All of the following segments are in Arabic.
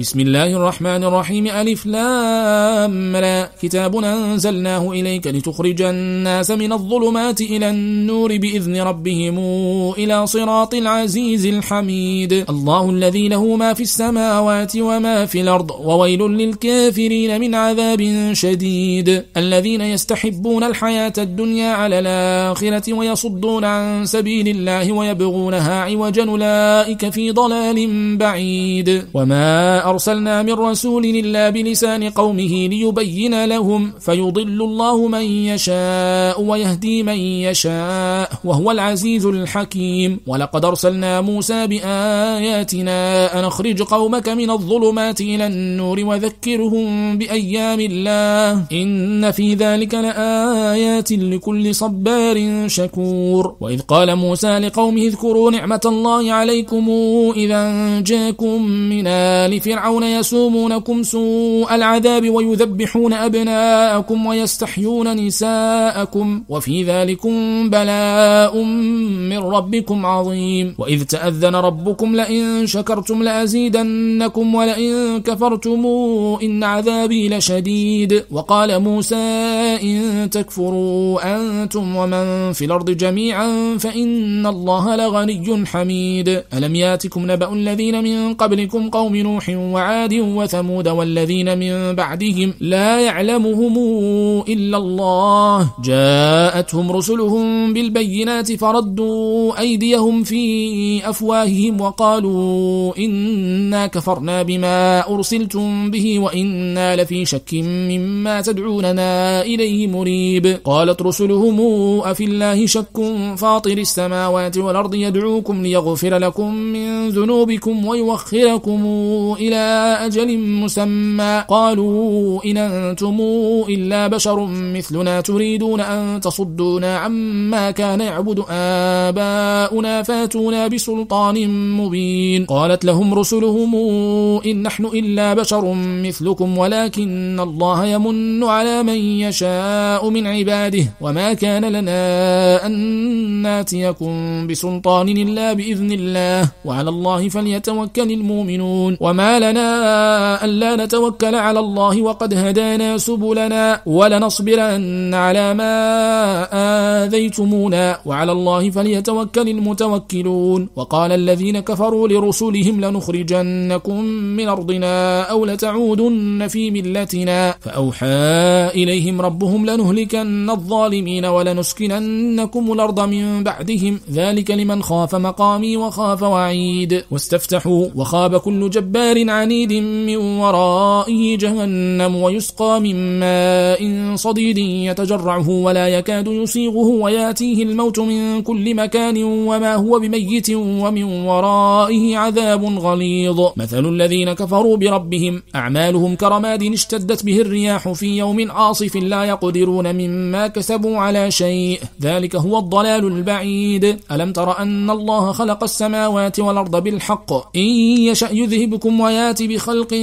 بسم الله الرحمن الرحيم. ألف لام. لا كتاب أنزلناه إليك لتخرج الناس من الظلمات إلى النور بإذن ربهم إلى صراط العزيز الحميد. الله الذي له ما في السماوات وما في الأرض وويل للكافرين من عذاب شديد. الذين يستحبون الحياة الدنيا على الآخرة ويصدون عن سبيل الله ويبغونها عوجا أولئك في ضلال بعيد. وما أرسلنا من رسول إلا بلسان قومه ليبين لهم فيضل الله من يشاء ويهدي من يشاء وهو العزيز الحكيم. ولقد أرسلنا موسى بآياتنا أن أخرج قومك من الظلمات إلى النور وذكرهم بأيام الله. إن في ذلك لآيات لكل صبار شكور. وإذ قال موسى لقومه اذكروا نعمة الله عليكم إذا جاكم من آل فرعون فرعون يسومونكم سوء العذاب ويذبحون أبناءكم ويستحيون نساءكم وفي ذلكم بلاء من ربكم عظيم. وإذ تأذن ربكم لئن شكرتم لأزيدنكم ولئن كفرتم إن عذابي لشديد. وقال موسى إن تكفروا أنتم ومن في الأرض جميعا فإن الله لغني حميد. ألم يأتكم نبأ الذين من قبلكم قوم نوح وعاد وثمود والذين من بعدهم لا يعلمهم إلا الله. جاءتهم رسلهم بالبينات فردوا أيديهم في أفواههم وقالوا إنا كفرنا بما أرسلتم به وإنا لفي شك مما تدعوننا إليه مريب. قالت رسلهم أفي الله شك فاطر السماوات والأرض يدعوكم ليغفر لكم من ذنوبكم ويوخركم إلى أجل مسمى. قالوا إن أنتم إلا بشر مثلنا تريدون أن تصدونا عما كان يعبد آباؤنا فاتونا بسلطان مبين. قالت لهم رسلهم إن نحن إلا بشر مثلكم ولكن الله يمن على من يشاء من عباده وما كان لنا أن ناتيكم بسلطان إلا بإذن الله وعلى الله فليتوكل المؤمنون. وما لنا لنا ألا نتوكل على الله وقد هدانا سبلنا ولنصبرن على ما آذيتمونا وعلى الله فليتوكل المتوكلون. وقال الذين كفروا لرسلهم لنخرجنكم من أرضنا أو لتعودن في ملتنا. فأوحى إليهم ربهم لنهلكن الظالمين ولنسكننكم الأرض من بعدهم. ذلك لمن خاف مقامي وخاف وعيد. واستفتحوا وخاب كل جبار عنيد من ورائه جهنم ويسقى من ماء صديد يتجرعه ولا يكاد يسيغه وياتيه الموت من كل مكان وما هو بميت ومن ورائه عذاب غليظ. مثل الذين كفروا بربهم. أعمالهم كرماد اشتدت به الرياح في يوم عاصف لا يقدرون مما كسبوا على شيء. ذلك هو الضلال البعيد. ألم تر أن الله خلق السماوات والأرض بالحق؟ إن يشأ يذهبكم وياتي بخلق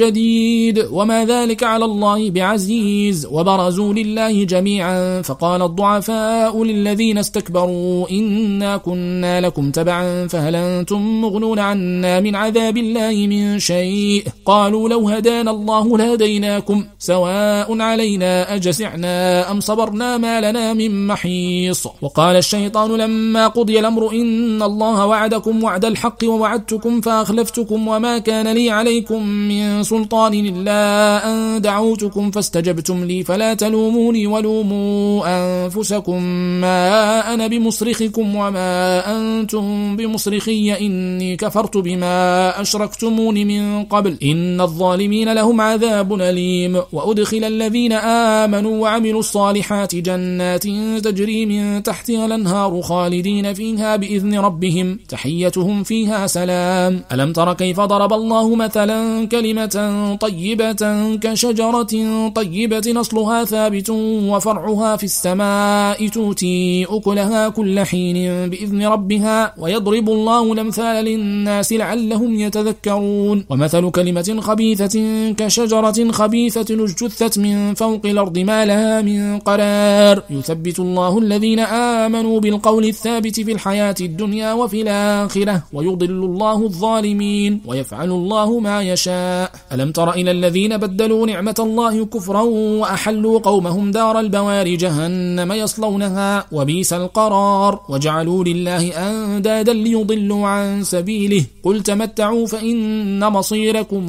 جديد وما ذلك على الله بعزيز وبرزوا لله جميعا. فقال الضعفاء للذين استكبروا إنا كنا لكم تبعا فهل أنتم مغنون عنا من عذاب الله من شيء؟ قالوا لو هدانا الله لهديناكم سواء علينا أجسعنا أم صبرنا ما لنا من محيص. وقال الشيطان لما قضي الأمر إن الله وعدكم وعد الحق ووعدتكم فأخلفتكم وما كان لي عليكم عليكم من سلطان إلا أن دعوتكم فاستجبتم لي فلا تلوموني ولوموا أنفسكم ما أنا بمصرخكم وما أنتم بمصرخي إني كفرت بما أشركتمون من قبل إن الظالمين لهم عذاب أليم وأدخل الذين آمنوا وعملوا الصالحات جنات تجري من تحتها الأنهار خالدين فيها بإذن ربهم تحيتهم فيها سلام ألم تر كيف ضرب الله مثلا كلمة طيبة كشجرة طيبة نصلها ثابت وفرعها في السماء توتي أكلها كل حين بإذن ربها ويضرب الله الأمثال للناس لعلهم يتذكرون. ومثل كلمة خبيثة كشجرة خبيثة اجتثت من فوق الأرض ما لها من قرار. يثبت الله الذين آمنوا بالقول الثابت في الحياة الدنيا وفي الآخرة ويضل الله الظالمين ويفعل الله الله ما يشاء. ألم تر إلى الذين بدلوا نعمة الله كفرا وأحلوا قومهم دار البوار جهنم يصلونها وبيس القرار. وجعلوا لله أندادا ليضلوا عن سبيله. قل تمتعوا فإن مصيركم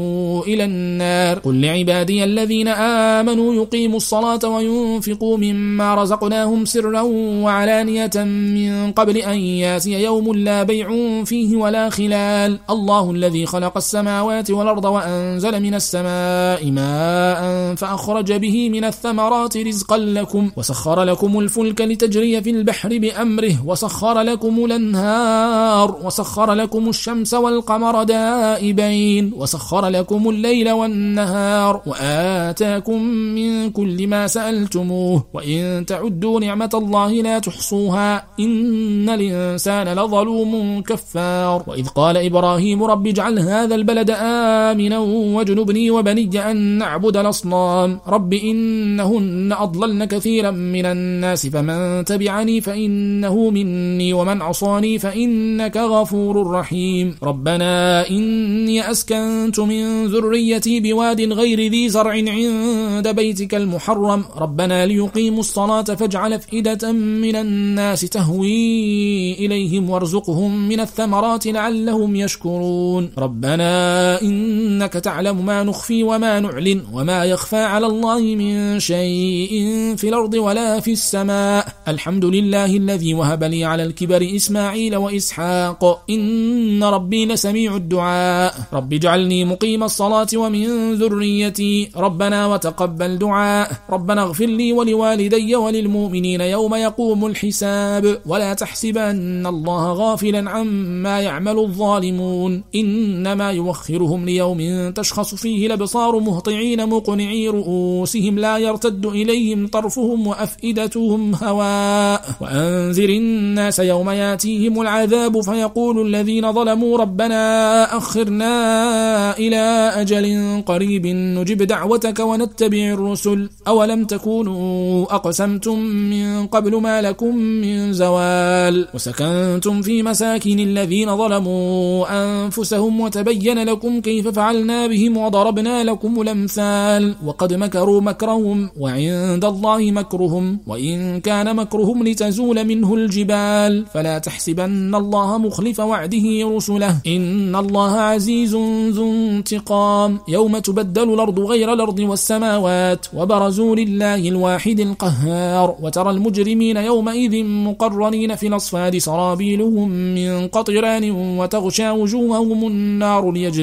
إلى النار. قل لعبادي الذين آمنوا يقيموا الصلاة وينفقوا مما رزقناهم سرا وعلانية من قبل أن يأتي يوم لا بيع فيه ولا خلال. الله الذي خلق السماوات والأرض وأنزل من السماء ماء فأخرج به من الثمرات رزقا لكم وسخر لكم الفلك لتجري في البحر بأمره وسخر لكم الأنهار وسخر لكم الشمس والقمر دائبين وسخر لكم الليل والنهار وآتاكم من كل ما سألتموه وإن تعدوا نعمة الله لا تحصوها إن الإنسان لظلوم كفار وإذ قال إبراهيم رب اجعل هذا البلد آمنا واجنبني وبني أن نعبد الأصنام. رب إنهن أضللن كثيرا من الناس فمن تبعني فإنه مني ومن عصاني فإنك غفور رحيم. ربنا إني أسكنت من ذريتي بواد غير ذي زرع عند بيتك المحرم. ربنا ليقيموا الصلاة فاجعل أفئدة من الناس تهوي إليهم وارزقهم من الثمرات لعلهم يشكرون. ربنا إنك تعلم ما نخفي وما نعلن وما يخفى على الله من شيء في الأرض ولا في السماء. الحمد لله الذي وهب لي على الكبر إسماعيل وإسحاق. إن ربي لسميع الدعاء. رب اجعلني مقيم الصلاة ومن ذريتي. ربنا وتقبل دعاء. ربنا اغفر لي ولوالدي وللمؤمنين يوم يقوم الحساب. ولا تحسبن الله غافلا عما يعمل الظالمون. إنما يوخرهم ليوم تشخص فيه الأبصار مهطعين مقنعي رؤوسهم لا يرتد إليهم طرفهم وأفئدتهم هواء. وأنذر الناس يوم يأتيهم العذاب فيقول الذين ظلموا ربنا أخرنا إلى أجل قريب نجب دعوتك ونتبع الرسل. أولم تكونوا أقسمتم من قبل ما لكم من زوال؟ وسكنتم في مساكن الذين ظلموا أنفسهم وتبين لكم كيف فعلنا بهم وضربنا لكم الأمثال. وقد مكروا مكرهم وعند الله مكرهم وإن كان مكرهم لتزول منه الجبال. فلا تحسبن الله مخلف وعده رسله. إن الله عزيز ذو انتقام. يوم تبدل الأرض غير الأرض والسماوات وبرزوا لله الواحد القهار. وترى المجرمين يومئذ مقرنين في الأصفاد سرابيلهم من قطران وتغشى وجوههم النار